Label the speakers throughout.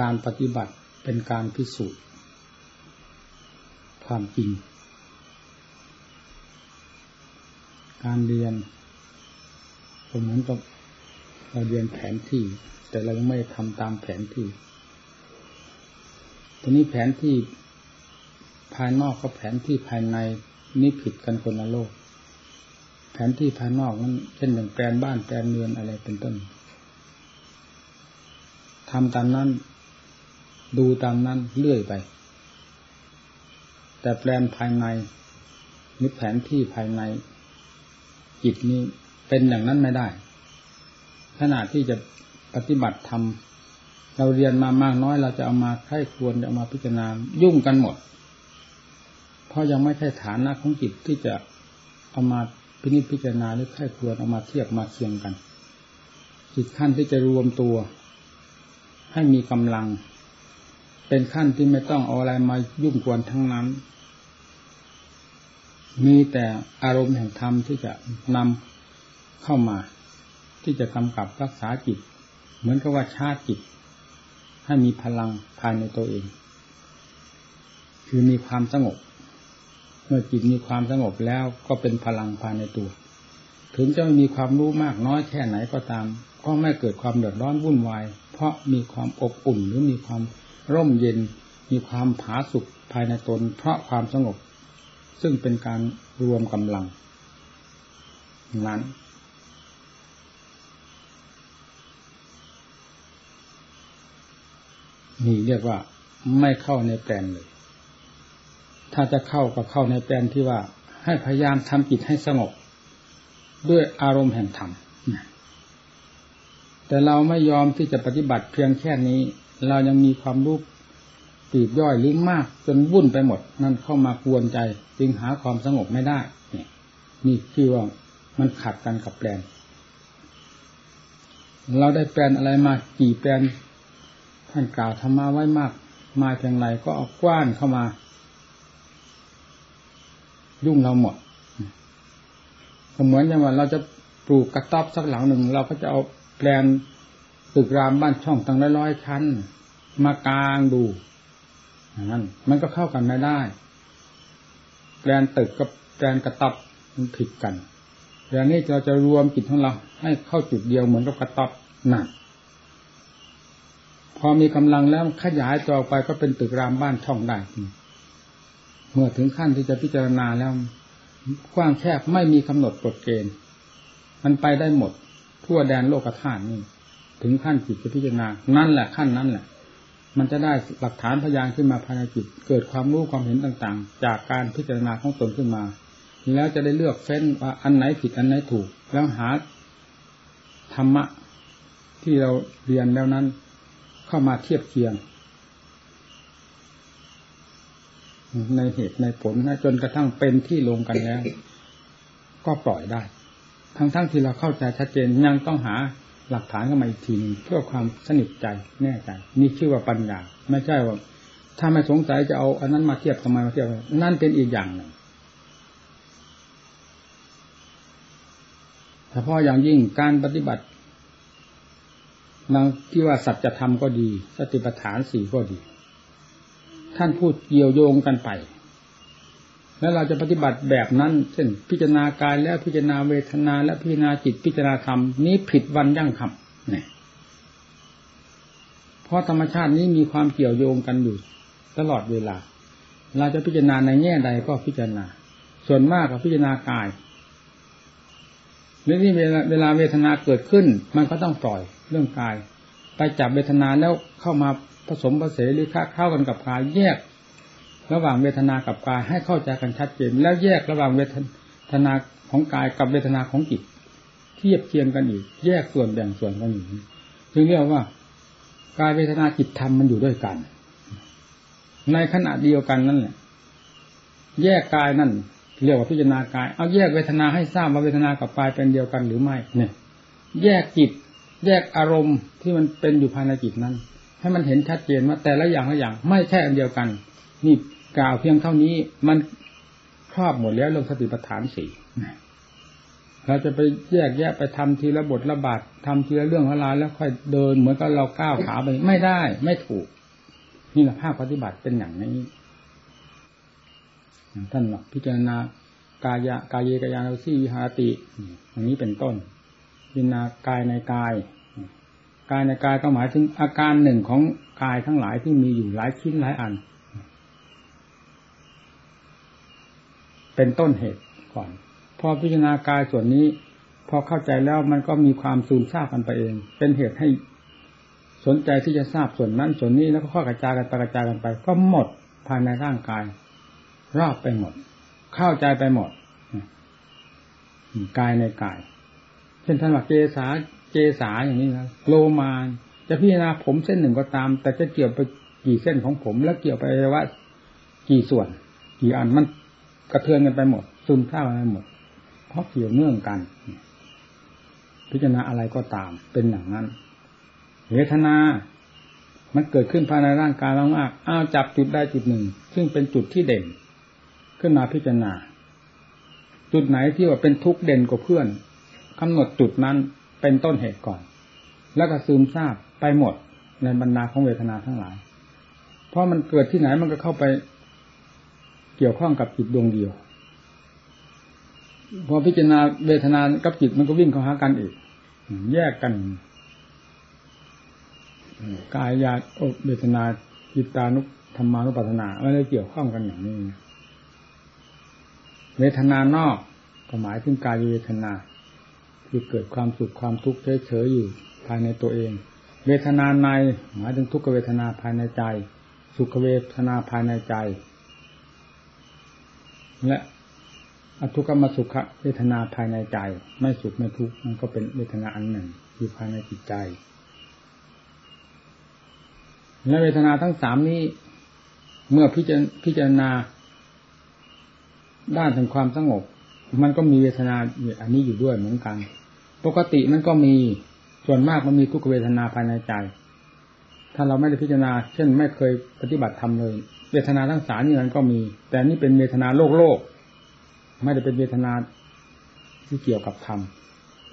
Speaker 1: การปฏิบัติเป็นการพิสูจน์ความจริง การเรียนเหมือนกับเราเรียนแผนที่ แต่เรายังไม่ทำตามแผนที่ ทีนี้แผนที่ภายนอกกับแผนที่ภายในนี่ผิดกันคนละโลก แผนที่ภายนอกนั้นเช่นอย่างแปลนบ้านแปลนเรือนอะไรเป็นต้นทำตามนั้น ดูตามนั้นเรื่อยไป แต่แปลนภายในนิแผนที่ภายใน จิตนี้เป็นอย่างนั้นไม่ได้ขณะที่จะปฏิบัติธรรมเราเรียนมามากน้อยเราจะเอามาใคร่ควรจะเอามาพิจารณายุ่งกันหมด เพราะยังไม่ใช่ฐานะของจิตที่จะเอามาพินิจพิจารณาหรือใคร่ควรเอามาเทียบมาเคียงกันจิตขั้นที่จะรวมตัว ให้มีกำลัง เป็นขั้นที่ไม่ต้องเอาอะไรมายุ่งกวนทั้งนั้น มีแต่อารมณ์แห่งธรรมที่จะนำเข้ามา ที่จะกำกับรักษาจิต เหมือนกับว่าชาติจิต ให้มีพลังภายในตัวเอง คือมีความสงบ เมื่อจิตมีความสงบแล้วก็เป็นพลังภายในตัว ถึงจะมีความรู้มากน้อยแค่ไหนก็ตาม ก็ไม่เกิดความเดือดร้อนวุ่นวาย เพราะมีความอบอุ่นหรือมีความ ร่มเย็นมีความผาสุกภายในตนเพราะความสงบ ซึ่งเป็นการรวมกำลัง นั้น นี่เรียกว่าไม่เข้าในแปลนเลย ถ้าจะเข้าก็เข้าในแปลนที่ว่า ให้พยายามทำจิตให้สงบ ด้วยอารมณ์แห่งธรรมแต่เราไม่ยอมที่จะปฏิบัติเพียงแค่นี้ เรายังมีความรู้ปีบย่อยลิ้งมาก จนวุ่นไปหมด นั่นเข้ามากวนใจ จึงหาความสงบไม่ได้นี่นี่คือว่ามันขัดกันกับแปลน เราได้แปลนอะไรมากี่แปลนท่านกล่าวธรรมะไว้มาก มาเพียงไรก็เอากว้านเข้ามา ยุ่งเราหมดเหมือนอย่างว่าเราจะปลูกกระต๊อบสักหลังหนึ่ง เราก็จะเอาแปลน ตึกรามบ้านช่องตั้งร้อยชั้น มากลางดูนั้นมันก็เข้ากันไม่ได้แปลนตึกกับแปลนกระต๊อบมันผิดกันอย่นี้เราจะรวมจิตของเรา ให้เข้าจุดเดียวเหมือนกับกระต๊อบนั่นพอมีกำลังแล้วขยายต่อไปก็เป็นตึกรามบ้านช่องได้เมื่อถึงขั้นที่จะพิจารณาแล้ว กว้างแคบไม่มีกำหนดกฎเกณฑ์ มันไปได้หมด ทั่วแดนโลกธาตุนี่ ถึงขั้นจิตจะพิจารณา นั่นแหละขั้นนั้นแหละ มันจะได้หลักฐานพยานขึ้นมาภายในจิต เกิดความรู้ความเห็นต่างๆ จากการพิจารณาของตนขึ้นมา แล้วจะได้เลือกเฟ้นว่าอันไหนผิดอันไหนถูก แล้วหาธรรมะที่เราเรียนแล้วนั้น เข้ามาเทียบเคียง ในเหตุในผลนะจนกระทั่งเป็นที่ลงกันแล้ว ก็ปล่อยได้ ทั้งๆทที่เราเข้าใจชัดเจนยังต้องหา หลักฐานเข้ามาอีกทีนึงเพื่อความสนิทใจแน่ใจ นี่ชื่อว่าปัญญา ไม่ใช่ว่า ถ้าไม่สงสัยจะเอาอันนั้นมาเทียบทำไมมาเทียบนั่นเป็นอีกอย่างหนึ่งเฉพาะอย่างยิ่งการปฏิบัตินางที่ว่าสัจธรรมก็ดี สติปัฏฐานสี่ก็ดี ท่านพูดเกี่ยวโยงกันไป แล้วเราจะปฏิบัติแบบนั้นเช่นพิจารณากายแล้วพิจารณาเวทนาและพิจารณาจิตพิจารณาธรรมนี้ผิดวันยั่งคำเนี่ยเพราะธรรมชาตินี้มีความเกี่ยวโยงกันอยู่ ตลอดเวลา เราจะพิจารณาในแง่ใดก็พิจารณา ส่วนมากก็พิจารณากายเรื่องนี้เวลาเวทนาเกิดขึ้น มันก็ต้องปล่อยเรื่องกาย ไปจับเวทนาแล้วเข้ามาผสมผสมหรือค้าเข้ากันกับกายแยก ระหว่างเวทนากับกายให้เข้าใจกันชัดเจน แล้วแยกระหว่างเวทนาของกายกับเวทนาของจิตเทียบเทียงกันอีก แยกส่วนแบ่งส่วนกันอยู่จึงเรียกว่ากายเวทนาจิตธรรมมันอยู่ด้วยกัน ในขณะเดียวกันนั่นแหละแยกกายนั่นเรียกว่าพิจารณากาย เอาแยกเวทนาให้ทราบว่าเวทนากับกายเป็นเดียวกันหรือไม่เนี่ย แยกจิต แยกอารมณ์ที่มันเป็นอยู่ภายในจิตนั้น ให้มันเห็นชัดเจนว่าแต่ละอย่างละอย่างไม่ใช่อันเดียวกัน นี่ กล่าวเพียงเท่านี้มันครอบหมดแล้วเรื่องสติปัฏฐานสี่เราจะไปแยกแยะไปทำทีละบทละบาททำทีละเรื่องละราวแล้วค่อยเดินเหมือนกับเราก้าวขาไปไม่ได้ ไม่ถูก นี่แหละภาคปฏิบัติเป็นอย่างนี้ท่านบอกพิจารณากายะกายเยกายานุสีวิหารติอย่างนี้เป็นต้นพิจารณากายในกาย กายในกายก็หมายถึงอาการหนึ่งของกายทั้งหลายที่มีอยู่หลายชิ้นหลายอัน เป็นต้นเหตุก่อน พอพิจารณากายส่วนนี้ พอเข้าใจแล้วมันก็มีความซูมทราบกันไปเอง เป็นเหตุให้สนใจที่จะทราบส่วนนั้นส่วนนี้แล้วก็ข้อกระจายกันไปกระจายกันไป ก็หมดภายในร่างกาย รอบไปหมด เข้าใจไปหมดกายในกาย เช่นท่านว่าเกษาเจสาอย่างนี้นะโลมาจะพิจารณาผมเส้นหนึ่งก็ตาม แต่จะเกี่ยวไปกี่เส้นของผม แล้วเกี่ยวไปว่า กี่ส่วน กี่อันมัน กระเทือนกันไปหมด ซึมซาบไปหมด เพราะเกี่ยวเนื่องกัน พิจารณาอะไรก็ตาม เป็นอย่างนั้นเวทนา มันเกิดขึ้นภายในร่างกายมากๆอ้าวจับจุดได้จุดหนึ่ง ซึ่งเป็นจุดที่เด่น ขึ้นมาพิจารณา จุดไหนที่ว่าเป็นทุกข์เด่นกว่าเพื่อนกำหนดจุดนั้นเป็นต้นเหตุก่อน แล้วก็ซึมซาบไปหมดในบรรดาของเวทนาทั้งหลาย เพราะมันเกิดที่ไหนมันก็เข้าไป กี่ยวข้องกับจิตดวงเดียว พอพิจารณาเวทนากับจิตมันก็วิ่งเข้าหากันอีก แยกกันกายญาเวทนาจิตานุธรรมานุปัฏนาไม่ได้เกี่ยวข้องกันอย่างนี้ เวทนานอกก็หมายถึงกายเวทนา คือเกิดความสุขความทุกข์เฉยๆอยู่ภายในตัวเอง เวทนาในหมายถึงทุกขเวทนาภายในใจ สุขเวทนาภายในใจ และอทุกขมสุขเวทนาภายในใจ ไม่สุขไม่ทุกข์มันก็เป็นเวทนาอันหนึ่งอยู่ภายในจิตใจและเวทนาทั้งสามนี้ เมื่อพิจารพจารณา ด้านถึงความสงบ มันก็มีเวทนาอันนี้อยู่ด้วยเหมือนกัน ปกติมันก็มีส่วนมากมันมีทุกเวทนาภายในใจ ถ้าเราไม่ได้พิจารณา เช่นไม่เคยปฏิบัติทำเลย เวทนาทั้งสามนี่มันก็มี แต่นี่เป็นเวทนาโลกโลก ไม่ได้เป็นเวทนาที่เกี่ยวกับธรรม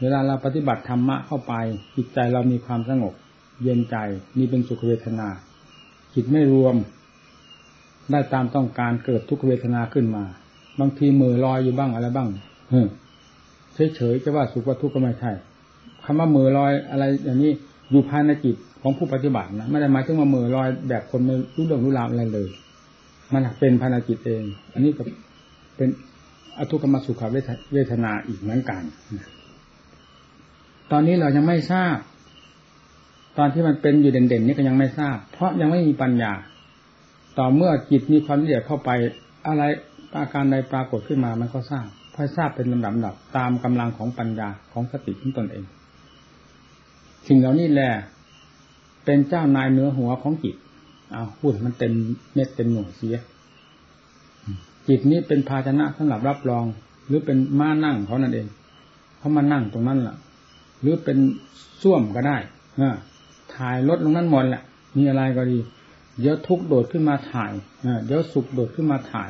Speaker 1: เวลาเราปฏิบัติธรรมะเข้าไป จิตใจเรามีความสงบ เย็นใจมีเป็นสุขเวทนาจิตไม่รวม ได้ตามต้องการเกิดทุกเวทนาขึ้นมา บางทีมือลอยอยู่บ้างอะไรบ้างเเฉยๆจะว่าสุขว่าทุกข์ก็ไม่ใช่คำว่ามือลอยอะไรอย่างนี้อยู่ภายในจิต ของผู้ปฏิบัตินะไม่ได้หมายถึงว่ามือลอยแบบคนไม่รู้เรื่องรู้ราวอะไรเลย มันเป็นภายในจิตเอง อันนี้ก็เป็นอทุกขมสุขเวทนาอีกเหมือนกันตอนนี้เรายังไม่ทราบ ตอนที่มันเป็นอยู่เด่นๆนี่ก็ยังไม่ทราบ เพราะยังไม่มีปัญญา ต่อเมื่อจิตมีความละเอียดเข้าไปอะไรอาการใดปรากฏขึ้นมามันก็ทราบค่อยทราบเป็นลำดับดับตามกำลังของปัญญาของสติของตนเอง สิ่งเหล่านี้แหละ เป็นเจ้านายเนื้อหัวของจิตเอาพูดมันเต็มเม็ดเต็มหน่วยเสีย จิตนี้เป็นภาชนะสำหรับรับรอง หรือเป็นม้านั่งเขานั่นเองเขามานั่งตรงนั้นแหละหรือเป็นส้วมก็ได้อถ่ายรถลงนั้นหมดแหละมีอะไรก็ดี เดี๋ยวทุกโดดขึ้นมาถ่ายเดี๋ยวสุขโดดขึ้นมาถ่าย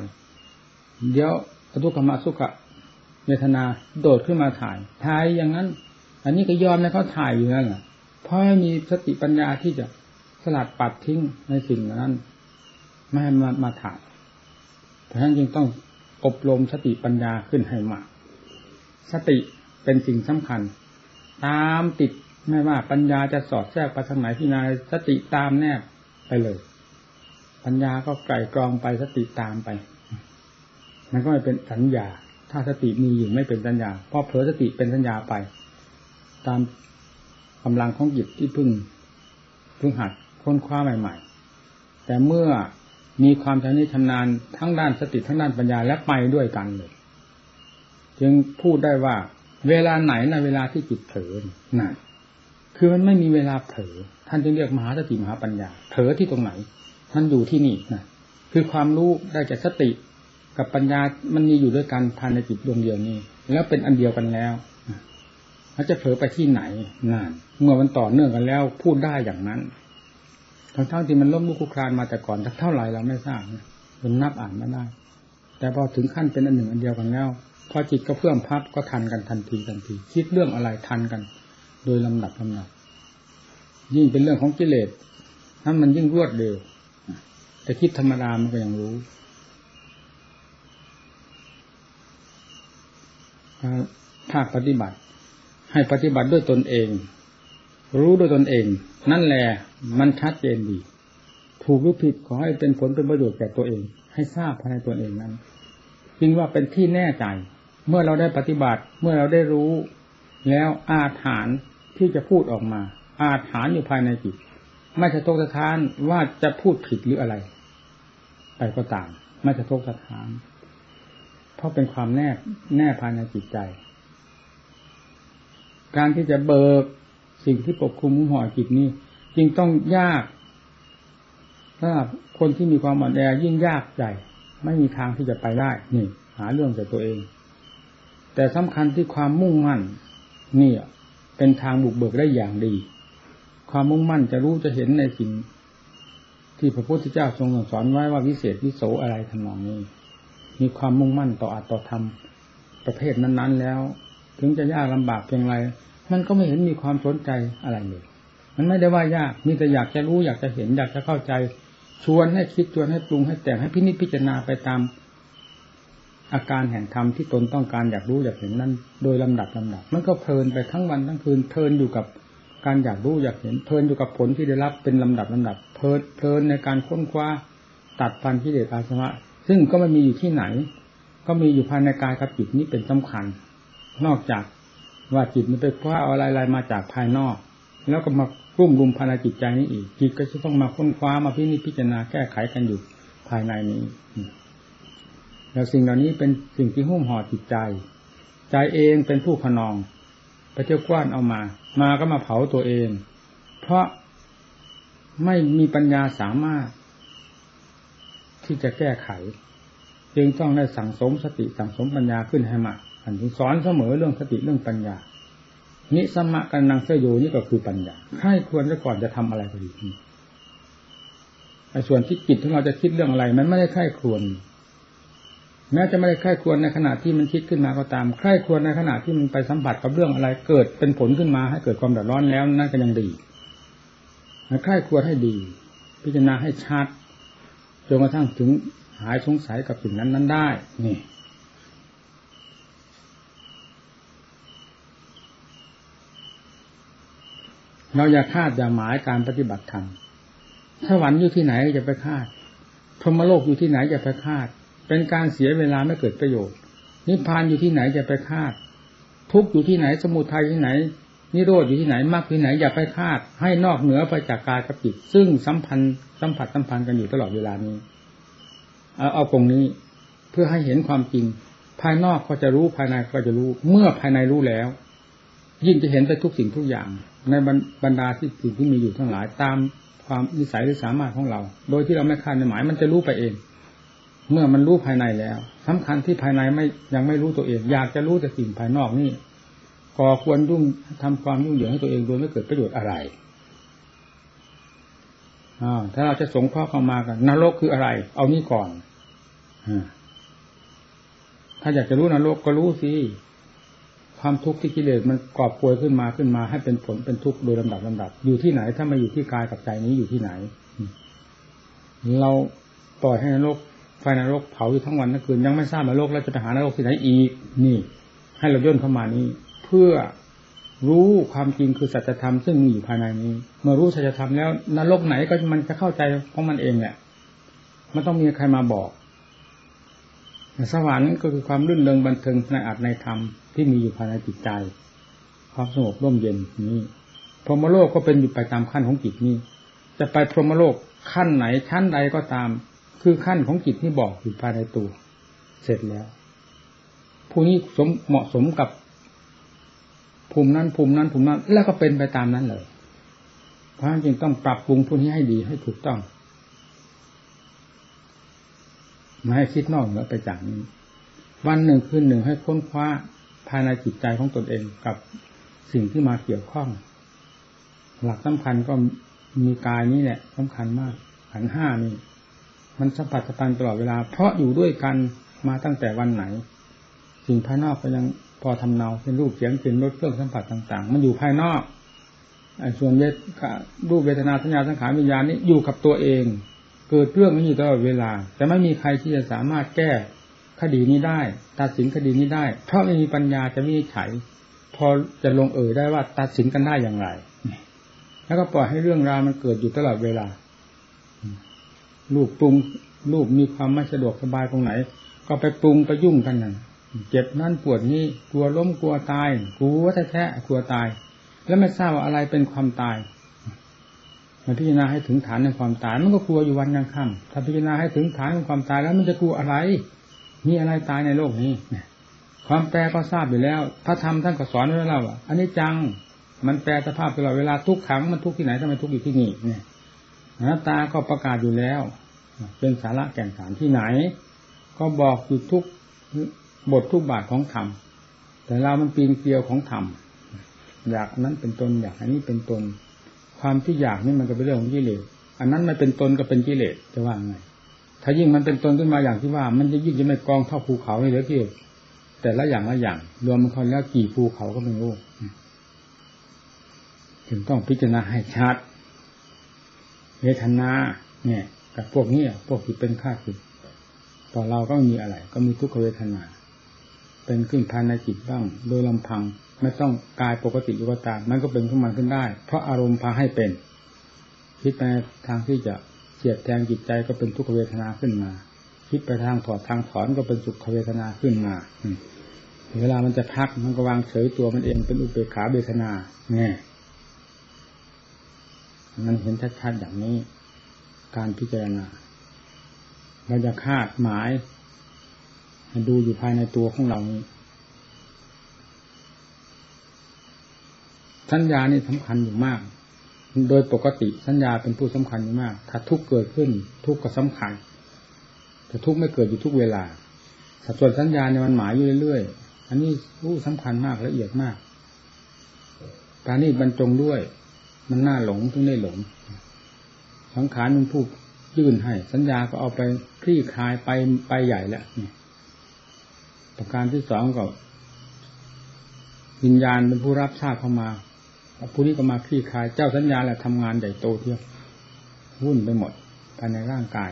Speaker 1: เดี๋ยวอทุกขมาสุขเวทนาโดดขึ้นมาถ่าย ถ่ายอย่างนั้น อันนี้ก็ยอมให้เขาถ่ายอยู่นั่นแหละ เพราะให้มีสติปัญญาที่จะสลัดปัดทิ้งในสิ่งนั้น ไม่ให้มามาถายเพราะฉะนั้นจึงต้องอบรมสติปัญญาขึ้นให้มาก สติเป็นสิ่งสำคัญ ตามติดไม่ว่าปัญญาจะสอดแทรกไปทางไหนที่นายสติตามแนบไปเลย ปัญญาก็ไก่กรองไปสติตามไป มันก็ไม่เป็นสัญญา ถ้าสติมีอยู่ไม่เป็นสัญญาเพราะเผลอสติเป็นสัญญาไป ตาม กำลังของจิตที่พึ่งพึ่งหัดค้นคว้าใหม่ ๆ แต่เมื่อมีความชำนิชำนาญทั้งด้านสติทั้งด้านปัญญาและไปด้วยกันเลย จึงพูดได้ว่า เวลาไหนนะเวลาที่จิตเผลอนั่นคือมันไม่มีเวลาเผลอท่านจึงเรียกมหาสติมหาปัญญาเผลอที่ตรงไหน ท่านอยู่ที่นี่นะคือความรู้ได้จากสติกับปัญญามันมีอยู่ด้วยกันภายในจิตดวงเดียวนี้ แล้วเป็นอันเดียวกันแล้ว เขาจะเผลอไปที่ไหนนานเมื่อมันต่อเนื่องกันแล้วพูดได้อย่างนั้นทั้งเท่าที่มันล้มลุกคลุกคลานมาแต่ก่อนเท่าไหร่เราไม่ทราบมันนับอ่านไม่ได้ แต่พอถึงขั้นเป็นอันหนึ่งอันเดียวกันแล้วพอจิตก็เพื่อมพับก็ทันกันทันทีทันที คิดเรื่องอะไรทันกัน โดยลำดับลำดับยิ่งเป็นเรื่องของกิเลสนั้นมันยิ่งรวดเร็วแต่คิดธรรมดามันก็ยังรู้ภาคปฏิบัติ ให้ปฏิบัติด้วยตนเอง รู้ด้วยตนเอง นั่นแหละมันชัดเจนดี ถูกหรือผิดขอให้เป็นผลเป็นประโยชน์แก่ตัวเอง ให้ทราบภายในตัวเองนั้นจึงว่าเป็นที่แน่ใจ เมื่อเราได้ปฏิบัติเมื่อเราได้รู้ แล้วอาถานที่จะพูดออกมา อาถานอยู่ภายในจิตไม่สะทกสะท้านว่าจะพูดผิดหรืออะไรไปก็ตามไม่สะทกสะท้านเพราะเป็นความแน่แน่ภายในจิตใจ การที่จะเบิกสิ่งที่ปกคลุมห่อจิตนี้ จึงต้องยากถ้าคนที่มีความอ่อนแอยิ่งยากใจ ไม่มีทางที่จะไปได้นี่ หาเรื่องจากตัวเอง แต่สำคัญที่ความมุ่งมั่นนี่เป็นทางบุกเบิกได้อย่างดี ความมุ่งมั่นจะรู้จะเห็นในสิ่งที่พระพุทธเจ้าทรงสอนไว้ว่าวิเศษวิโสอะไรทำนองนี้ มีความมุ่งมั่นต่ออัตต่อธรรมประเภทนั้น ๆ แล้ว ถึงจะยากลำบากเพียงไรมันก็ไม่เห็นมีความสนใจอะไรเลยมันไม่ได้ว่ายากมีแต่อยากจะรู้อยากจะเห็นอยากจะเข้าใจ ชวนให้คิดชวนให้ปรุงให้แต่งให้พินิจพิจารณาไปตาม อาการแห่งธรรมที่ตนต้องการอยากรู้อยากเห็นนั้น โดยลำดับลำดับ มันก็เพลินไปทั้งวันทั้งคืนเพลินอยู่กับการอยากรู้อยากเห็นเพลินอยู่กับผลที่ได้รับเป็นลำดับลำดับเพลินเพลินในการค้นคว้าตัดฟันที่เดชอาสวะซึ่งก็ไม่มีอยู่ที่ไหน ก็มีอยู่ภายในกายกับจิตนี้เป็นสำคัญ นอกจากว่าจิตมันไปคว้าเอาอะไรๆมาจากภายนอก แล้วก็มารุ่มรุมภายในจิตใจนี้อีก จิตก็จะต้องมาค้นคว้ามาพิจิจารณาแก้ไขกันอยู่ภายในนี้แล้วสิ่งเหล่านี้เป็นสิ่งที่หุ้มห่อจิตใจ ใจเองเป็นผู้ขนองไปเที่ยวกว้านเอามา มาก็มาเผาตัวเอง เพราะไม่มีปัญญาสามารถ ที่จะแก้ไข จึงต้องได้สั่งสมสติสั่งสมปัญญาขึ้นให้มาก อันที่สอนเสมอเรื่องสติเรื่องปัญญา นิสมะกันนังเสยโยนี่ก็คือปัญญาให้ควรจะก่อนจะทำอะไรก็ดีไอ้ส่วนที่จิตของเราจะคิดเรื่องอะไร มันไม่ได้ใครควรแม้จะไม่ได้ใครควรในขณะที่มันคิดขึ้นมาก็ตามใครควรในขณะที่มันไปสัมผัสกับเรื่องอะไร เกิดเป็นผลขึ้นมาให้เกิดความเดือดร้อนแล้วนั่นก็ยังดีใครควรให้ดี พิจารณาให้ชัดจนกระทั่งถึงหายสงสัยกับสิ่งนั้นนั้นได้ นี่ เราอย่าคาดอย่าหมายการปฏิบัติธรรมสวรรค์อยู่ที่ไหนจะไปคาดพรหมโลกอยู่ที่ไหนจะไปคาด เป็นการเสียเวลาไม่เกิดประโยชน์ นิพพานอยู่ที่ไหนจะไปคาด ทุกอยู่ที่ไหนสมุทัยที่ไหน นิโรธอยู่ที่ไหนมรรคที่ไหนอย่าไปคาด ให้นอกเหนือไปจากกายกับจิตซึ่งสัมพันธ์สัมผัสสัมพันธ์กันอยู่ตลอดเวลานี้ เอาเอาตรงนี้เพื่อให้เห็นความจริง ภายนอกก็จะรู้ภายในก็จะรู้ เมื่อภายในรู้แล้ว ยิ่งจะเห็นไปทุกสิ่งทุกอย่าง ในบรรดาที่สิ่งที่มีอยู่ทั้งหลายตามความนิสัยหรือสามารถของเรา โดยที่เราไม่คาดในหมายมันจะรู้ไปเอง เมื่อมันรู้ภายในแล้วสำคัญที่ภายในไม่ยังไม่รู้ตัวเอง อยากจะรู้แต่สิ่งภายนอกนี่ก่อควรยุ่งทำความยุ่งเหยิงให้ตัวเองโดยไม่เกิดประโยชน์อะไรอถ้าเราจะสงเคราะห์เข้ามากันนรกคืออะไร เอานี่ก่อนอถ้าอยากจะรู้นรกก็รู้สิ ความทุกข์ที่กิเลสมันกอบกวยขึ้นมาขึ้นมา ให้เป็นผลเป็นทุกข์โดยลำดับลำดับ อยู่ที่ไหนถ้ามาอยู่ที่กายกับใจนี้อยู่ที่ไหน เราปล่อยให้นรกไฟนรกเผาอยู่ทั้งวันทั้งคืนยังไม่ทราบนรกแล้วจะไปหานรกที่ไหนอีกนี่ ให้เราย่นเข้ามานี้ เพื่อรู้ความจริงคือสัจธรรมซึ่งมีอยู่ภายในนี้ เมื่อรู้สัจธรรมแล้วนรกไหนก็มันจะเข้าใจของมันเองเนี่ยมันต้องมีใครมาบอก สวรรค์ก็คือความรื่นเริงบันเทิงในอัตในธรรมที่มีอยู่ภายในจิตใจ ความสงบร่มเย็นนี้พรหมโลกก็เป็นอยู่ไปตามขั้นของจิตนี้ จะไปพรหมโลกขั้นไหนชั้นใดก็ตาม คือขั้นของจิตที่บอกอยู่ภายในตัว เสร็จแล้ว ผู้นี้สมเหมาะสมกับภูมินั้นภูมินั้นภูมินั้น แล้วก็เป็นไปตามนั้นเลย เพราะฉะนั้นจึงต้องปรับปรุงผู้นี้ให้ดีให้ถูกต้อง ไม่ให้คิดนอกเหนือไปจากนี้ วันหนึ่งคืนหนึ่งให้ค้นคว้าภายในจิตใจของตนเองกับสิ่งที่มาเกี่ยวข้อง หลักสำคัญก็มีกายนี้แหละสำคัญมากขันห้านี่ มันสัมผัสสตันตลอดเวลา เพราะอยู่ด้วยกันมาตั้งแต่วันไหนสสิ่งภายนอกก็ยังพอทำเนาเป็นรูปเสียงกลิ่นรสเครื่องสัมผัสต่าง ๆ มันอยู่ภายนอกส่วนเวทรูปเวทนาสัญญาสังขารวิญญาณนี้อยู่กับตัวเอง เกิดเรื่องนี้อยู่ตลอดเวลา แต่ไม่มีใครที่จะสามารถแก้คดีนี้ได้ ตัดสินคดีนี้ได้ เพราะไม่มีปัญญาจะวินิจฉัย พอจะลงเอ่ยได้ว่าตัดสินกันได้อย่างไร แล้วก็ปล่อยให้เรื่องราวมันเกิดอยู่ตลอดเวลาลูกปรุงลูกมีความไม่สะดวกสบายตรงไหน ก็ไปปรุงไปยุ่งกันนั่นเจ็บนั่นปวดนี่กลัวล้มกลัวตายกลัวแท้ๆกลัวตาย แล้วไม่ทราบว่าอะไรเป็นความตาย มันพิจารณาให้ถึงฐานในความตาย มันก็กลัวอยู่วันยังค่ำถ้าพิจารณาให้ถึงฐานของความตายแล้วมันจะกลัวอะไร มีอะไรตายในโลกนี้เนี่ยความแปรก็ทราบอยู่แล้ว พระธรรมท่านก็สอนไว้แล้วว่าอันนี้จัง มันแปรสภาพตลอดเวลาทุกขังมันทุกที่ไหนทำไมทุกอยู่ที่นี่เนี่ยหน้าตาก็ประกาศอยู่แล้ว เป็นสาระแก่นสารที่ไหน ก็บอกอยู่ทุกบททุกบาทของธรรม แต่เรามันปีนเกลียวของธรรม อยากนั้นเป็นตนอยากอันนี้เป็นตน ความที่อยากนี่มันก็เป็นเรื่องของกิเลสอันนั้นไม่เป็นตนก็เป็นกิเลสจะว่าไงถ้ายิ่งมันเป็นตนขึ้นมาอย่างที่ว่า มันจะยิ่งจะไม่กองเท่าภูเขาเลยเหลือเกินแต่ละอย่างละอย่าง รวมมันคนแล้วกี่ภูเขาก็ไม่รู้ถึงต้องพิจารณาให้ชัดเวทนาเนี่ย กับพวกนี้พวกที่เป็นข้าศึกต่อเราก็มีอะไร ก็มีทุกขเวทนา เป็นขึ้นภายในจิตบ้าง โดยลำพัง ไม่ต้องกายปกติอยู่ก็ตามมันก็เป็นขึ้นมาขึ้นได้ เพราะอารมณ์พาให้เป็น คิดไปทางที่จะเสียดแทงจิตใจก็เป็นทุกขเวทนาขึ้นมา คิดไปทางถอดทางถอนก็เป็นสุขเวทนาขึ้นมาเวลามันจะพักมันก็วางเฉยตัวมันเองเป็นอุเบกขาเวทนาเนี่ยมันเห็นชัดๆอย่างนี้ การพิจารณาเราจะคาดหมายดูอยู่ภายในตัวของเรานี้ สัญญานี่สำคัญอยู่มาก โดยปกติสัญญาเป็นผู้สำคัญอยู่มาก ถ้าทุกเกิดขึ้น ทุกก็สำคัญแต่ทุกไม่เกิดอยู่ทุกเวลาสัดส่วนสัญญาเนี่ยมันหมายอยู่เรื่อยๆ อันนี้ผู้สำคัญมากละเอียดมากการนี้บรรจงด้วย มันน่าหลงต้องได้หลง สังขารมันพูดยื่นให้ สัญญาก็เอาไปคลี่คลายไปไปใหญ่แล้วประการที่สองก็วิญญาณเป็นผู้รับทราบเข้ามา ผู้นี้ก็มาคลี่คลาย เจ้าสัญญาแหละทำงานใหญ่โตเที่ยววุ่นไปหมดภายในร่างกาย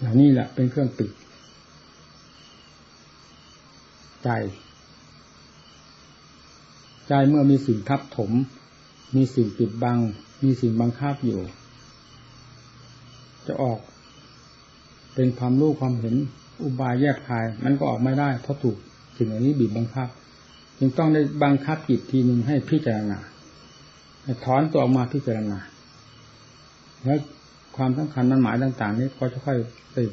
Speaker 1: อย่างนี้แหละเป็นเครื่องปิดใจ ใจเมื่อมีสิ่งทับถม มีสิ่งปิดบัง มีสิ่งบังคับอยู่ จะออก เป็นความรู้ความเห็น อุบายแยกคาย มันก็ออกไม่ได้ เพราะถูกสิ่งอันนี้บีบบังคับ จึงต้องได้บังคับจิตทีหนึ่งให้พิจารณาถอนตัวออกมาพิจารณาแล้วความสำคัญมันหมายต่าง ๆ นี้ก็จะค่อยติด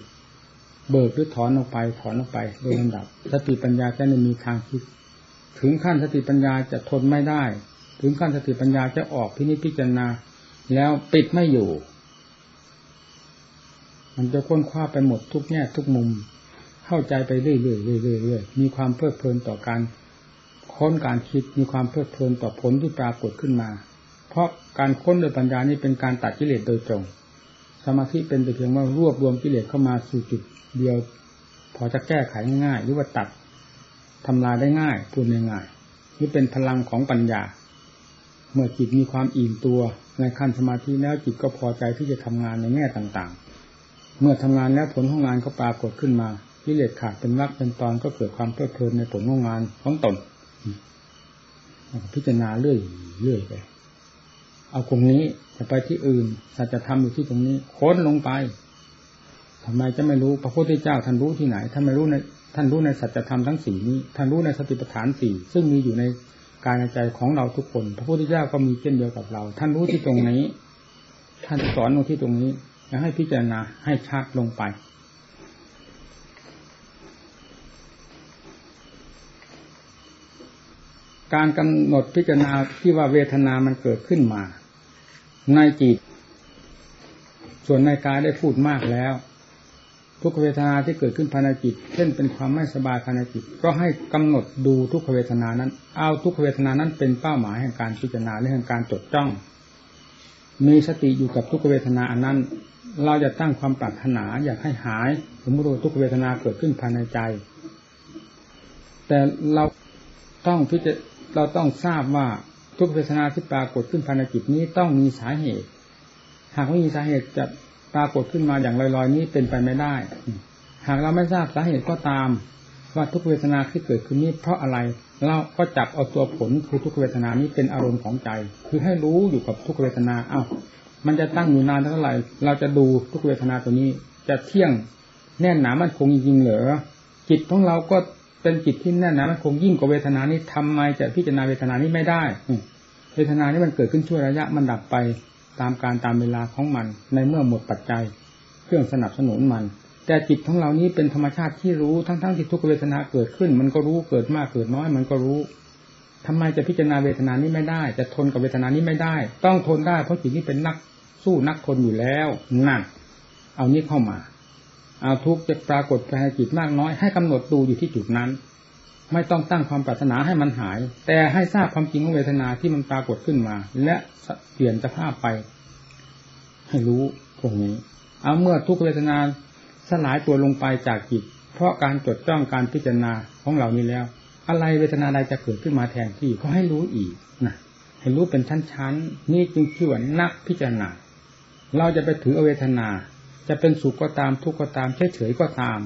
Speaker 1: เบิกหรือถอนออกไป ถอนออกไปโดยลำดับสติปัญญาจะม่มีทางคิด ถึงขั้นสติปัญญาจะทนไม่ได้ ถึงขั้นสติปัญญาจะออกพินิจพิจารณา แล้วปิดไม่อยู่ มันจะค้นคว้าไปหมดทุกแง่ทุกมุม เข้าใจไปเรื่อยๆเรื่อยๆมีความเพลิดเพลินต่อการค้นการคิดมีความเพลิดเพลินต่อผลที่ปรากฏขึ้นมา เพราะการค้นโดยปัญญานี้เป็นการตัดกิเลสโดยตรง สมาธิเป็นแต่เพียงว่ารวบรวมกิเลสเข้ามาสู่จุดเดียว พอจะแก้ไขง่ายๆหรือว่าตัดทำลายได้ง่ายพูดง่ายๆนี่เป็นพลังของปัญญา เมื่อจิตมีความอิ่มตัวในขั้นสมาธิแล้วจิตก็พอใจที่จะทำงานในแง่ต่างๆ เมื่อทำงานแล้วผลของงานก็ปรากฏขึ้นมา เลสขาดเป็นวักเป็นตอนก็เกิดความเพลิดเพลินในผลของงานของตนพิจารณาเรื่อยเรื่อยไป เอาตรงนี้จะไปที่อื่นสัจธรรมอยู่ที่ตรงนี้ค้นลงไปทำไมจะไม่รู้พระพุทธเจ้าท่านรู้ที่ไหนท่านไม่รู้ในท่านรู้ในสัจธรรมทั้งสี่นี้ ท่านรู้ในสติปัฏฐานสี่ซึ่งมีอยู่ในกายในใจของเราทุกคน พระพุทธเจ้าก็มีเช่นเดียวกับเรา ท่านรู้ที่ตรงนี้ ท่านสอนลงที่ตรงนี้แล้วให้พิจารณาให้ชัดลงไป การกำหนดพิจารณาที่ว่าเวทนามันเกิดขึ้นมา ในจิต ส่วนในกายได้พูดมากแล้ว ทุกเวทนาที่เกิดขึ้นภายในจิต เช่นเป็นความไม่สบายภายในจิต ก็ให้กำหนดดูทุกเวทนานั้น เอาทุกเวทนานั้นเป็นเป้าหมายแห่งการพิจารณาและแห่งการจดจ้อง มีสติอยู่กับทุกเวทนาอันนั้น เราจะตั้งความปรารถนาอยากให้หาย สมมติว่าทุกเวทนาเกิดขึ้นภายในใจ แต่เราต้องพิจาร เราต้องทราบว่าทุกเวทนาที่ปรากฏขึ้นภายในจิตนี้ต้องมีสาเหตุ หากไม่มีสาเหตุจะปรากฏขึ้นมาอย่างลอยๆนี้เป็นไปไม่ได้ หากเราไม่ทราบสาเหตุก็ตาม ว่าทุกเวทนาที่เกิดขึ้นนี้เพราะอะไรเราก็จับเอาตัวผลคือทุกเวทนานี้เป็นอารมณ์ของใจ คือให้รู้อยู่กับทุกเวทนาเอ้ามันจะตั้งอยู่นานเท่าไหร่ เราจะดูทุกเวทนาตัวนี้ จะเที่ยงแน่นหนามันคงจริงๆเหรอจิตของเราก็ เป็นจิตที่แน่นหนามันคงยิ่งกว่าเวทนานี้ทำไมจะพิจารณาเวทนานี้ไม่ได้เวทนานี้มันเกิดขึ้นชั่วระยะมันดับไปตามการตามเวลาของมัน ในเมื่อหมดปัจจัย เครื่องสนับสนุนมัน แต่จิตของเรานี้เป็นธรรมชาติที่รู้ทั้งๆทที่ทุกเวทนาเกิดขึ้น มันก็รู้เกิดมากเกิดน้อยมันก็รู้ทำไมจะพิจารณาเวทนานี้ไม่ได้ จะทนกับเวทนานี้ไม่ได้ ต้องทนได้เพราะจิตนี้เป็นนักสู้นักทนอยู่แล้วนั่นเอานี้เข้ามา เอาทุกจะปรากฏภายในจิตมากน้อยให้กำหนดดูอยู่ที่จุดนั้น ไม่ต้องตั้งความปรารถนาให้มันหาย แต่ให้ทราบความจริงของเวทนาที่มันปรากฏขึ้นมา และเปลี่ยนสภาพไป ให้รู้ตรงนี้ เอาเมื่อทุกเวทนาสลายตัวลงไปจากจิต เพราะการจดจ้องการพิจารณาของเหล่านี้แล้ว อะไรเวทนาใดจะเกิดขึ้นมาแทนที่ก็ให้รู้อีกนะให้รู้เป็นชั้นๆนี่จึงชื่อว่านักพิจารณา เราจะไปถือเวทนา จะเป็นสุขก็ตามทุกข์ก็ตามเฉยๆก็ตาม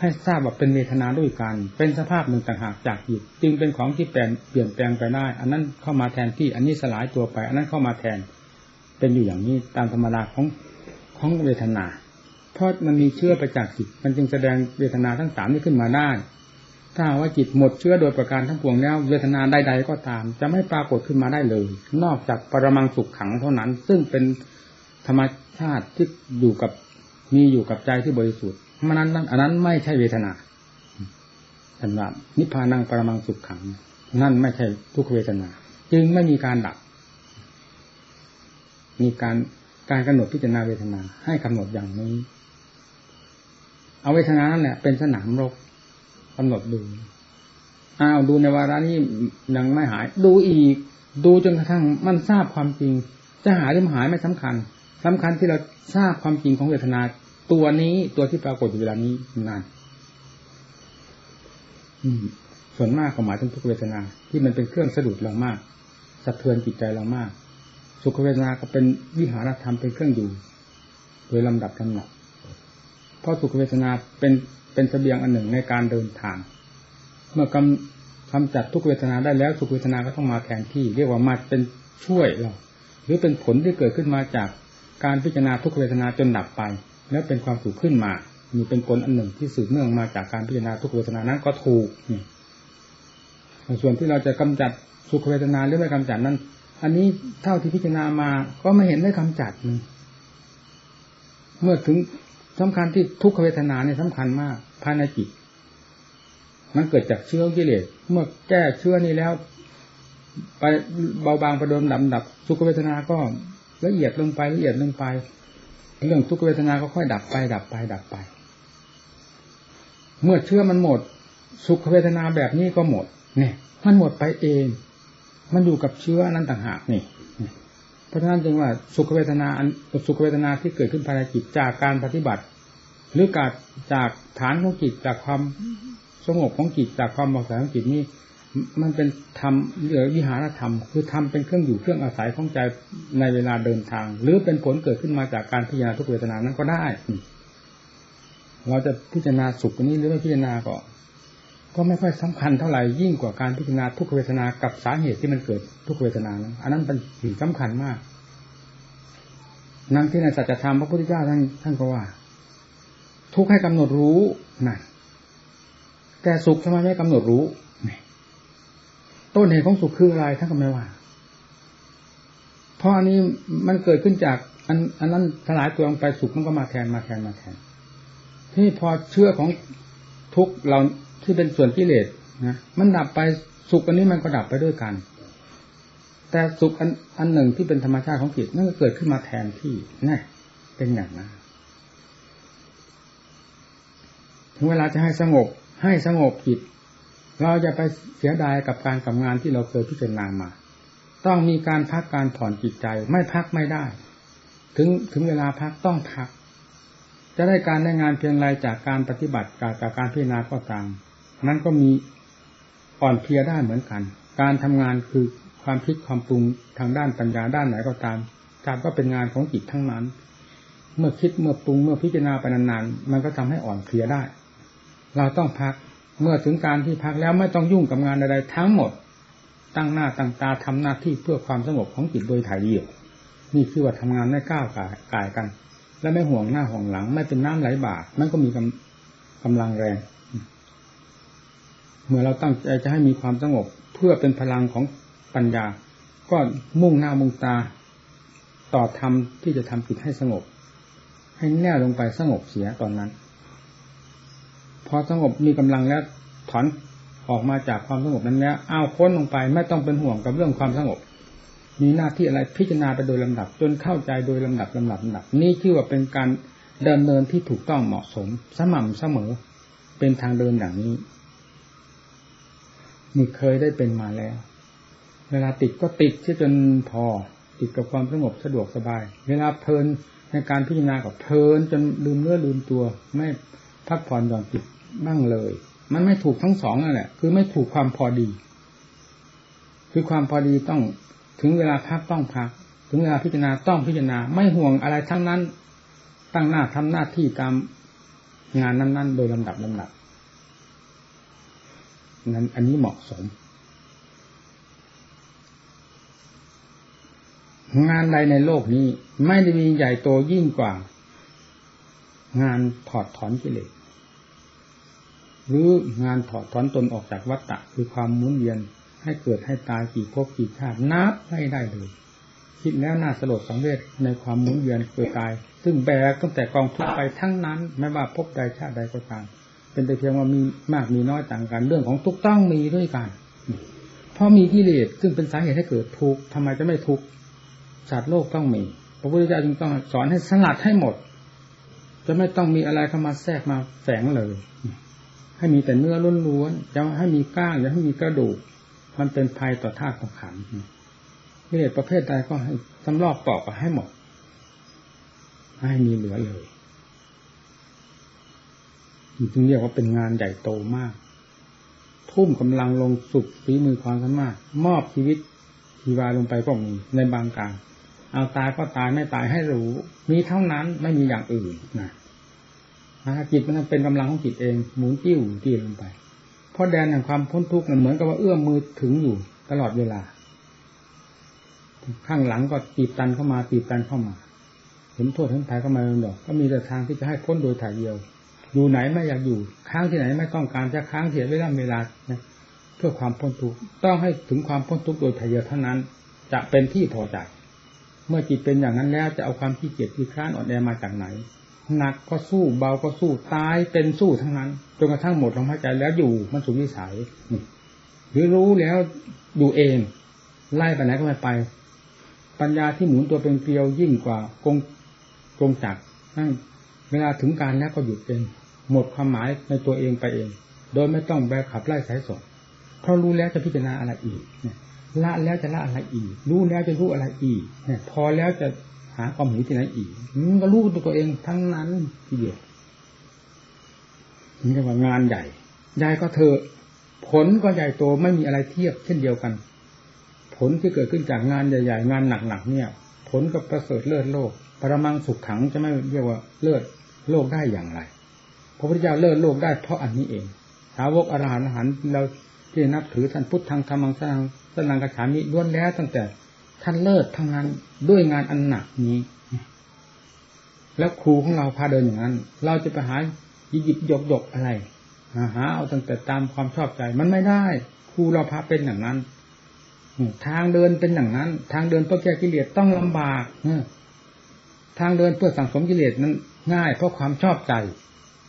Speaker 1: ให้ทราบว่าเป็นเวทนาด้วยกัน เป็นสภาพหนึ่งต่างหากจากจิตจึงเป็นของที่เปลนเปลี่ยนแปลงไปได้ อันนั้นเข้ามาแทนที่อันนี้สลายตัวไป อันนั้นเข้ามาแทน เป็นอยู่อย่างนี้ตามธรรมดาของของเวทนา เพราะมันมีเชื้อไปจากจิต มันจึงแสดงเวทนาทั้งสามนี้ขึ้นมาได้ ถ้าว่าจิตหมดเชื้อโดยประการทั้งปวงแล้วเวทนาใดๆก็ตาม จะไม่ปรากฏขึ้นมาได้เลย นอกจากปรมังสุขขังเท่านั้น ซึ่งเป็นธรรมชาติที่อยู่กับ มีอยู่กับใจที่บริสุทธิ์มันนั้นอันนั้นไม่ใช่เวทนาสำหรับนิพพานังปรมังสุขขัง นั่นไม่ใช่ทุกเวทนา จึงไม่มีการดับ มีการการกำหนดพิจารณาเวทนา ให้กำหนดอย่างนี้ เอาเวทนานั่นแหละเป็นสนามรบกำหนดดูอ้าวดูในวาระนี้ยังไม่หาย ดูอีก ดูจนกระทั่งมันทราบความจริง จะหายหรือไม่หายไม่สำคัญ สำคัญที่เราทราบความจริงของเวทนาตัวนี้ตัวที่ปรากฏอยู่เวลานี้นานส่วนมากก็หมายถึงทุกเวทนา ที่มันเป็นเครื่องสะดุดเรามากสะเทือนจิตใจเรามาก สุขเวทนาก็เป็นวิหารธรรมเป็นเครื่องอยู่ โดยลำดับลำดับเพราะสุขเวทนาเป็นเป็นเสบียงอันหนึ่งในการเดินทาง เมื่อกำกำจัดทุกเวทนาได้แล้ว สุขเวทนาก็ต้องมาแทนที่ เรียกว่ามาเป็นช่วยเราหรือเป็นผลที่เกิดขึ้นมาจาก การพิจารณาทุกเวทนาจนดับไป แล้วเป็นความสุขขึ้นมา มีเป็นผลอันหนึ่งที่สืบเนื่องมาจากการพิจารณาทุกเวทนานั้นก็ถูกส่วนที่เราจะกำจัดสุขเวทนาหรือไม่กำจัดนั้น อันนี้เท่าที่พิจารณามาก็ไม่เห็นได้กำจัดเมื่อถึงสำคัญที่ทุกขเวทนาเนี่ยสำคัญมากภายในจิตมันเกิดจากเชื้อกิเลสเมื่อแก้เชื้อนี้แล้ว ไปเบาบางประดมดับดับสุขเวทนาก็ ละเอียดลงไปละเอียดลงไป เรื่องทุกเวทนาก็ค่อยดับไป ดับไป ดับไป เมื่อเชื่อมันหมด สุขเวทนาแบบนี้ก็หมด เนี่ย มันหมดไปเอง มันอยู่กับเชื้อนั้นต่างหากนี่เพราะฉะนั้นจึงว่าสุขเวทนาอันสุขเวทนาที่เกิดขึ้นภายในจิตจากการปฏิบัติ หรือการจากฐานของจิตจากความสงบของจิตจากความเบาสบายของจิตนี้ มันเป็นธรรมหรือวิหารธรรม คือธรรมเป็นเครื่องอยู่เครื่องอาศัยของใจในเวลาเดินทาง หรือเป็นผลเกิดขึ้นมาจากการพิจารณาทุกเวทนานั้นก็ได้ เราจะพิจารณาสุขนี้หรือไม่พิจารณาก็ ก็ไม่ค่อยสำคัญเท่าไหร่ยิ่งกว่าการพิจารณาทุกเวทนากับสาเหตุที่มันเกิดทุกเวทนานั้นอันนั้นเป็นสิ่งสำคัญมากนั่งที่ในสัจธรรมพระพุทธเจ้าท่านท่านก็ว่า ทุกให้กำหนดรู้นั่นแต่สุขทำไมไม่กำหนดรู้ ต้นเหตุของสุขคืออะไรท่านก็ไม่ว่า เพราะอันนี้มันเกิดขึ้นจากอันอันนั้นสลายตัวลงไปสุขมันก็มาแทนมาแทนมาแทน ที่พอเชื่อของทุกเราที่เป็นส่วนกิเลสนะมันดับไปสุขอันนี้มันก็ดับไปด้วยกัน แต่สุขอันอันหนึ่งที่เป็นธรรมชาติของจิตนั่นก็เกิดขึ้นมาแทนที่นี่เป็นอย่างนั้นถึงเวลาจะให้สงบให้สงบจิต เราจะไปเสียดายกับการกับงานที่เราเคยพิจารณามา ต้องมีการพักการผ่อนจิตใจ ไม่พักไม่ได้ ถึงถึงเวลาพักต้องพัก จะได้การได้งานเพียงไรจากการปฏิบัติการจากการพิจารณาก็ตามนั้นก็มีอ่อนเพลียได้เหมือนกัน การทำงานคือความคิดความปรุงทางด้านปัญญาด้านไหนก็ตามการก็เป็นงานของจิตทั้งนั้น เมื่อคิดเมื่อปรุงเมื่อพิจารณาไปนานๆมันก็ทำให้อ่อนเพลียได้ เราต้องพัก เมื่อถึงการที่พักแล้วไม่ต้องยุ่งกับงานใดๆทั้งหมด ตั้งหน้าตั้งตาทำหน้าที่เพื่อความสงบของจิตโดยถ่ายเดียวนี่คือว่าทำงานไม่ก้าวกายกายกัน และไม่ห่วงหน้าห่วงหลัง ไม่เป็นน้ำไหลบ่านั่นก็มีกำกำลังแรง เมื่อเราตั้งใจจะให้มีความสงบเพื่อเป็นพลังของปัญญา ก็มุ่งหน้ามุ่งตาต่อธรรมที่จะทำจิตให้สงบ ให้แน่ลงไปสงบเสียตอนนั้น พอสงบมีกำลังแล้วถอนออกมาจากความสงบนั้นแล้วเอาค้นลงไปไม่ต้องเป็นห่วงกับเรื่องความสงบ มีหน้าที่อะไรพิจารณาไปโดยลำดับ จนเข้าใจโดยลำดับลำดับลำดับ นี่ชื่อว่าเป็นการเดินเนินที่ถูกต้องเหมาะสม สม่ำเสมอเป็นทางเดินอย่างนี้มีเคยได้เป็นมาแล้ว เวลาติดก็ติดที่จนพอ ติดกับความสงบสะดวกสบาย เวลาเพลินในการพิจารณากับเพลินจนลืมเนื้อลืมตัว ไม่พักผ่อนหย่อนจิต บ้างเลย มันไม่ถูกทั้งสองนั่นแหละ คือไม่ถูกความพอดี คือความพอดีต้องถึงเวลาพักต้องพัก ถึงเวลาพิจารณาต้องพิจารณา ไม่ห่วงอะไรทั้งนั้น ตั้งหน้าทำหน้าที่ตามงานนั้น ๆ โดยลำดับลำดับนั้นอันนี้เหมาะสม งานใดในโลกนี้ ไม่ได้มีใหญ่โตยิ่งกว่า งานถอดถอนกิเลส หรืองานถอดถอนตนออกจากวัฏฏะคือความมุนเวียนให้เกิดให้ตายกี่ภพกี่ชาตินับไม่ได้เลย คิดแล้วน่าสลดสังเวชในความมุนเวียนเกิดตาย ซึ่งแบกตั้งแต่กองทุกไปทั้งนั้น ไม่ว่าภพใดชาติใดก็ตามเป็นแต่เพียงว่ามีมากมีน้อยต่างกันเรื่องของทุกต้องมีด้วยกันเพราะมีกิเลสซึ่งเป็นสาเหตุให้เกิดทุกข์ทำไมจะไม่ทุกข์สัตว์โลกต้องมีพระพุทธเจ้าจึงต้องสอนให้สลัดให้หมด จะไม่ต้องมีอะไรเข้ามาแทรกมาแฝงเลย ให้มีแต่เนื้อล้วนๆจะให้มีก้างอย่าให้มีกระดูก มันเป็นภัยต่อธาตุของขันกิเลสประเภทใดก็ให้สำรอกปอกไปให้หมดให้มีเหลือเลยจึงเรียกว่าเป็นงานใหญ่โตมาก ทุ่มกำลังลงสุดฝีมือความสามารถ มอบชีวิตทีวาลงไปก็มีในบางกางเอาตายก็ตายไม่ตายให้รู้ มีเท่านั้นไม่มีอย่างอื่นนะ จิตมันเป็นกำลังของจิตเองหมุนจิ้วจิ้วลงไป เพราะแดนแห่งความพ้นทุกข์มันเหมือนกับว่าเอื้อมมือถึงอยู่ตลอดเวลา ข้างหลังก็ตีบตันเข้ามาตีบตันเข้ามา เห็นโทษเห็นภัยเข้ามาเดอกก็มีแต่ทางที่จะให้พ้นโดยถ่ายเดียว อยู่ไหนไม่อยากอยู่ ค้างที่ไหนไม่ต้องการจะค้างเสียเวลาเวลาเพื่อความพ้นทุกข์ต้องให้ถึงความพ้นทุกข์โดยถ่ายเดียวเท่านั้น จะเป็นที่พอใจเมื่อจิตเป็นอย่างนั้นแล้วจะเอาความขี้เกียจขี้คร้านอ่อนแอมาจากไหน หนักก็สู้เบาก็สู้ตายเป็นสู้ทั้งนั้นจนกระทั่งหมดลมหายใจแล้วอยู่มันสุดวิสัยหรือรู้แล้วดูเอง ไล่ไปไหนก็ไม่ไป ปัญญาที่หมุนตัวเป็นเกลียวยิ่งกว่ากงกงจักนั่งเวลาถึงการแล้วก็หยุดเอง หมดความหมายในตัวเองไปเอง โดยไม่ต้องแบกขับไล่สายส่งเพราะรู้แล้วจะพิจารณาอะไรอีกละแล้วจะละอะไรอีก รู้แล้วจะรู้อะไรอีกพอแล้วจะ หาความหิวที่ไหนอีกมันก็รู้ตัวเองทั้งนั้นทีเดียวนี่เรียกว่างานใหญ่ใหญ่ก็เถอะผลก็ใหญ่โตไม่มีอะไรเทียบเช่นเดียวกัน ผลที่เกิดขึ้นจากงานใหญ่ๆงานหนักๆเนี่ย ผลกับประเสริฐเลิศโลก ปรมังสุขขังจะไม่เรียกว่าเลิศโลกได้อย่างไรพระพุทธเจ้าเลิศโลกได้เพราะอันนี้เอง สาวกอรหันต์อรหันเราที่นับถือท่านพุทธทางธรรมังสร้างสนังกระฉามิล้วนแล้วตั้งแต่ ท่านเลิศทั้งนั้นด้วยงานอันหนักนี้ แล้วครูของเราพาเดินอย่างนั้น เราจะไปหายิบยกยกอะไรหาเอาตั้งแต่ตามความชอบใจมันไม่ได้ ครูเราพาเป็นอย่างนั้นทางเดินเป็นอย่างนั้น ทางเดินเพื่อแก้กิเลสต้องลำบากทางเดินเพื่อสังสมกิเลสนั้น ง่ายเพราะความชอบใจ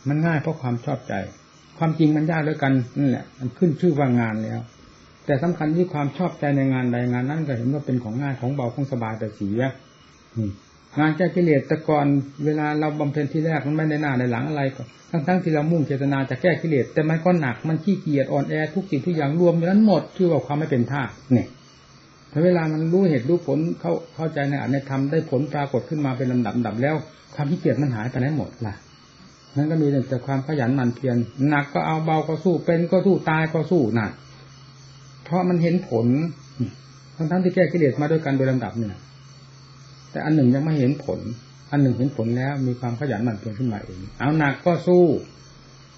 Speaker 1: มันง่ายเพราะความชอบใจ ความจริงมันยากด้วยกันนั่นแหละ มันขึ้นชื่อว่างานแล้ว แต่สำคัญที่ความชอบใจในงานใดงานนั้นก็เห็นว่าเป็นของง่ายของเบาของสบายแต่เสียงานแก้กิเลสต่ก่อนเวลาเราบำเพ็ญที่แรกมันไม่ได้หน้าในหลังอะไรก็ทั้งๆที่เรามุ่งเจตนาจะแก้กิเลสแต่มันก็หนักมันขี้เกียจอ่อนแอทุกสิ่งทุกอย่างรวมนั้นหมดชื่อว่าความไม่เป็นท่าเนี่ยแต่เวลามันรู้เหตุรู้ผลเข้าเข้าใจในอันในธรรมได้ผลปรากฏขึ้นมาเป็นลำดับดับแล้ว ความขี้เกียจมันหายไปไหนหมดล่ะนั่นก็มีแต่ความขยันหมั่นเพียรหนักก็เอาเบาก็สู้เป็นก็สู้ตายก็สู้หนัก ราะมันเห็นผล ทั้งทั้งที่แก้กิเลสมาด้วยกันโดยลำดับเนี่ยแต่อันหนึ่งยังไม่เห็นผล อันหนึ่งเห็นผลแล้วมีความขยันหมั่นเพียรขึ้นมาเอง เอาหนักก็สู้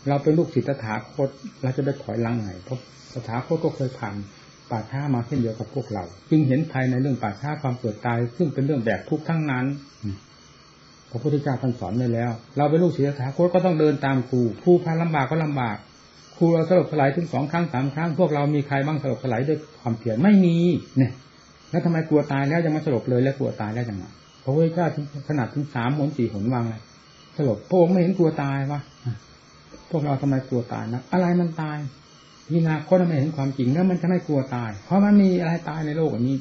Speaker 1: เราเป็นลูกศิษย์ตถาคต เราจะไปถอยลังไหนเพราะตถาคตก็เคยผ่านป่าช้ามาเช่นเดียวกับพวกเรา จึงเห็นภายในเรื่องป่าช้าความเกิดตาย ซึ่งเป็นเรื่องแบกทุกข์ทั้งนั้นพระพุทธเจ้าท่านสอนไว้แล้ว เราเป็นลูกศิษย์ตถาคตก็ต้องเดินตามครูครูพาลำบากก็ลำบาก ครูเราสลบสลายถึงสองครั้งสามครั้ง พวกเรามีใครบ้างสลบสลายด้วยความเพียรไม่มีเนี่ย แล้วทำไมกลัวตายแล้วยังมาสลบเลยแล้วกลัวตายแล้วยังไงพระพุทธเจ้าขนาดถึงสามหนสี่หนวางเลยสลบพระองค์ไม่เห็นกลัวตายวะพวกเราทำไมกลัวตายนะอะไรมันตายพินาคนไม่เห็นความจริงแล้วมันจะไม่กลัวตาย เพราะมันมีอะไรตายในโลกอันนี้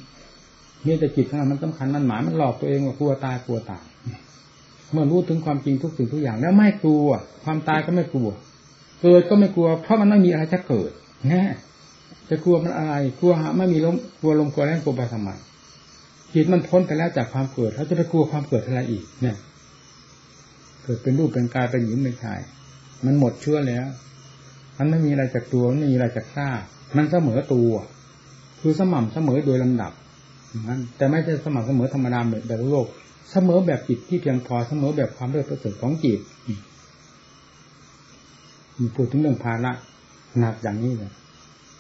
Speaker 1: มีแต่จิตของเรามันสำคัญมันหมายมันหลอกตัวเองว่ากลัวตายกลัวตาย เมื่อรู้ถึงความจริงทุกสิ่งทุกอย่างแล้วไม่กลัว ความตายก็ไม่กลัว เกิดก็ไม่กลัว เพราะมันไม่มีอะไรจะเกิดแน่จะกลัวมันอะไรกลัวไม่มีลมกลัวลมกลัวแรงกลัวไปทำไมจิตมันพ้นไปแล้วจากความเกิดเขาจะไปกลัวความเกิดอะไรอีก เนี่ย เกิดเป็นรูปเป็นกายเป็นหญิงเป็นชาย มันหมดเชื่อแล้ว มันไม่มีอะไรจากตัวไม่มีอะไรจากข้ามันเสมอตัว คือสม่ำเสมอโดยลำดับนั้นแต่ไม่ใช่สม่ำเสมอธรรมดาแบบโลก เสมอแบบจิตที่เพียงพอเสมอแบบความเลือดประเสริฐของจิต พูดถึงเรื่องภาระหนักอย่างนี้เลย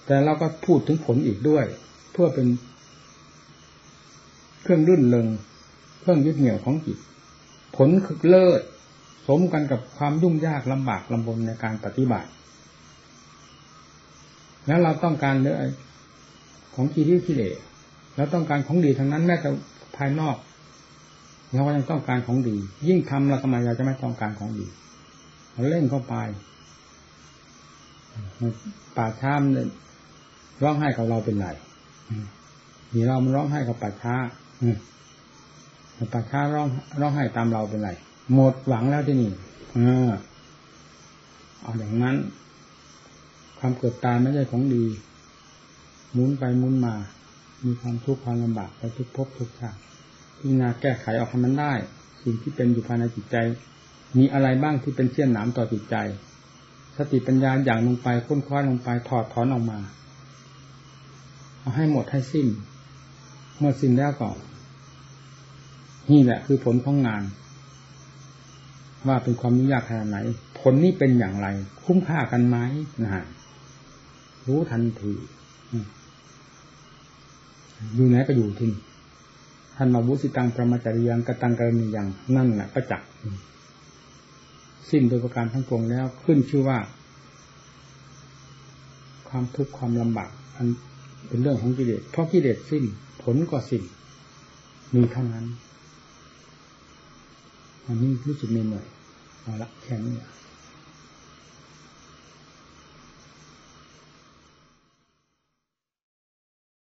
Speaker 1: แต่เราก็พูดถึงผลอีกด้วย เพื่อเป็น เครื่องรื่นเริงเครื่องยึดเหนี่ยวของจิตผลคือเลิศสมกันกับความยุ่งยากลำบากลำบนในการปฏิบัติ แล้วเราต้องการเรื่องของกีริกิเลสเราต้องการของดีทั้งนั้นแม้แต่ภายนอกเราก็ยังต้องการของดี ยิ่งทำเราทำไมเราจะไม่ต้องการของดีเราเล่นเข้าไป ป่าช้ามร้องไห้กับเราเป็นไรนี่เรามันร้องไห้กับป่าช้าป่าช้าร้องร้องไห้ตามเราเป็นไรหมดหวังแล้วที่นี่เออเอาอย่างนั้น ความเกิดตายไม่ใช่ของดีหมุนไปหมุนมา มีความทุกข์ความลำบากไปทุกภพทุกชาติพิจารณาแก้ไขออกให้มันได้ สิ่งที่เป็นอยู่ภายในจิตใจ มีอะไรบ้างที่เป็นเสี้ยนหนามต่อจิตใจ ติปัญญาอย่างลงไปค้นคว้าลงไปถอดถอนออกมา เอาให้หมดให้สิ้น เมื่อสิ้นแล้วก็นี่แหละคือผลของงาน ว่าเป็นความยุ่งยากขนาดไหน ผลนี้เป็นอย่างไร คุ้มค่ากันไหมนะรู้ทันทีอยู่ไหนก็อยู่ที่ท่านมาบุสิตังประมาจริยังกตังกรณียังนั่นแหละประจักษ์ สิ้นโดยประการทั้งปวงแล้วขึ้นชื่อว่า ความทุกข์ความลำบากอันเป็นเรื่องของกิเลสเพราะกิเลสสิ้นผลก็สิ้นมีเท่านั้นอันนี้รู้สึกเหนื่อยเอาละแค่นี้